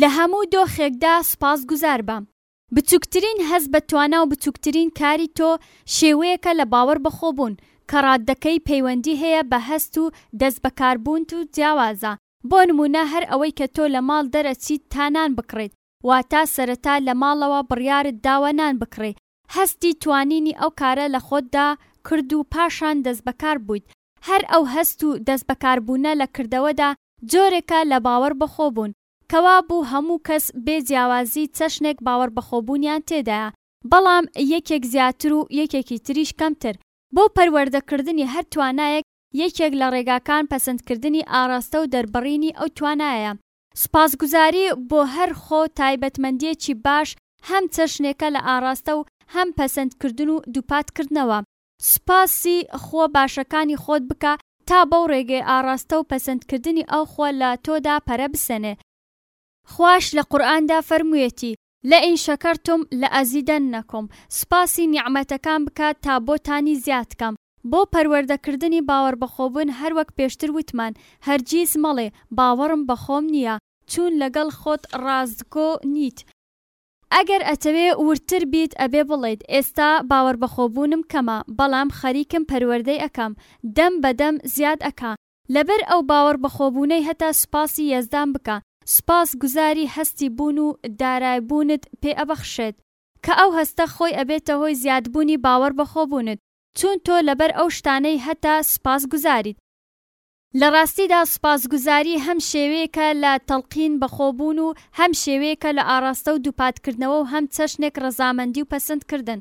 لە هەموو دۆخێکدا سوپاس گوزار بە. بچوکترین هەست بە توانا و بچوکترین کاری تۆ شێوەیەکە لە باوەڕ بەخۆ بوون کە ڕاددەکەی پەیوەندی هەیە بە هەست و دەست بەکار بوونت و جیاوازە بۆ نموونە هەر ئەوەی کە تۆ لە ماڵ دەرئەچیت تا نان بکڕیت واتا سەرەتا لە ماڵەوە بڕیارت داوە نان بکڕی هەستی توانینی ئەو کارە لە خۆتدا کرد و پاشان دەست بەکار بوویت هەر ئەو هەست و دەست بەکاربوونە لە کردەوەدا جۆرێکە لە باوەڕ بەخۆبوون، کە وابوو هەموو کەس بێ جیاوازی چەشنێک باوەڕ بەخۆبوونیان تێدایە، بەڵام یەکێک زیاتر و یەکێکی تریش کەمتر. بۆ پەروەردەکردنی هەر توانایەک یەکێک لە ڕێگاکان پەسەندکردنی ئاڕاستە و دەربڕینی ئەو توانایەیە. سوپاسگوزاری بۆ هەر خۆ تایبەتمەندییەکی باش هەم چەشنێکە لە ئاڕاستە و هەم پەسەندکردن و دووپاتکردنەوە. سوپاسی خووە باشەکانی خۆت بکە تا بەو ڕێگەی ئاڕاستە و پەسەندکردنی ئەو خووە لە تۆدا پەرە بسەنێ. خواش لە قورئاندا فەرموویەتی، لئن شکرتم لازیدنکم، سوپاسی نیعمەتەکان بکە تا بۆتانی زیاد کەم. بۆ پەروەردە کردنی باوەڕبەخۆبوون هەر وەک پێشتر وتمان، هەرگیز مەڵێ، باوەڕم بە خۆم نییە، چوون لەگەڵ خۆت ڕاستگۆ نیت، ئەگەر ئەتەوێ وردتر بیت ئەبێ بڵێیت ئێستا باوەڕبەخۆبوونم کەمە بەڵام خەریکم پەروەردەی ئەکەم دەم بە دەم زیاد ئەکا لەبەر ئەو باوەڕ بەخۆبوونەی هەتا سوپاسی یەزدان بکە سوپاس گوزاری هەستی بوون و دارای بوونت پێ ئەبەخشێت کە ئەو هەستە خۆی ئەبێتە هۆی زیادبوونی باوەڕ بەخۆبوونت چوون تۆ لەبەر ئەو شتانەی هەتا سوپاس گوزاریت لە ڕاستیدا سوپاسگوزاری هەم شێوەیەکە لە تەڵقین بەخۆبوون و هەم شێوەیەکە لە ئاڕاستە و دووپاتکردنەوە و هەم چەشنێک ڕەزامەندی و پەسندکردن.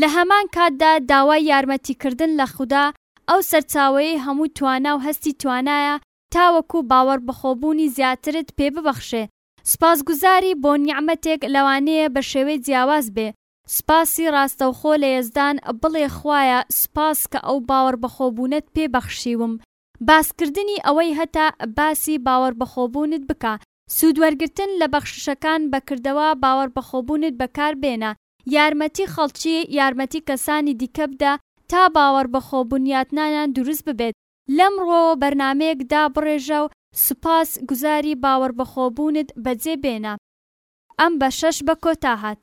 لە هەمان کاتدا داوای یارمەتیکردن لە خودا، ئەو سەرچاوەیەی هەموو توانا و هەستی توانایە، تاوەکو باوەڕبەخۆبوونی زیاترت پێ ببەخشێ. سوپاسگوزاری بۆ نیعمەتێک لەوانەیە بە شێوەی جیاواز بێ، سپاسی ڕاستەوخۆ لە یەزدان بڵێ، خوایە سوپاس کە ئەو باوەڕبەخۆبوونەت پێ بەخشیوم. باسکردنی ئەوەی هەتە باسی باوەڕبەخۆبوونت بکە. سوودوەرگرتن لە بەخششەکان بە کردەوە باوەڕبەخۆبوونت بەکاربێنە. یارمەتی خەڵکی، یارمەتی کەسانی دیکە بدە تا باوەڕبەخۆ بنیاتنانیان دروست ببێت. لەمڕۆ بەرنامەیەک دابڕێژە و سوپاس گوزاری باوەڕبەخۆبوونت بەجێ بێنە. ئەم بەشەش بە کۆتا هات.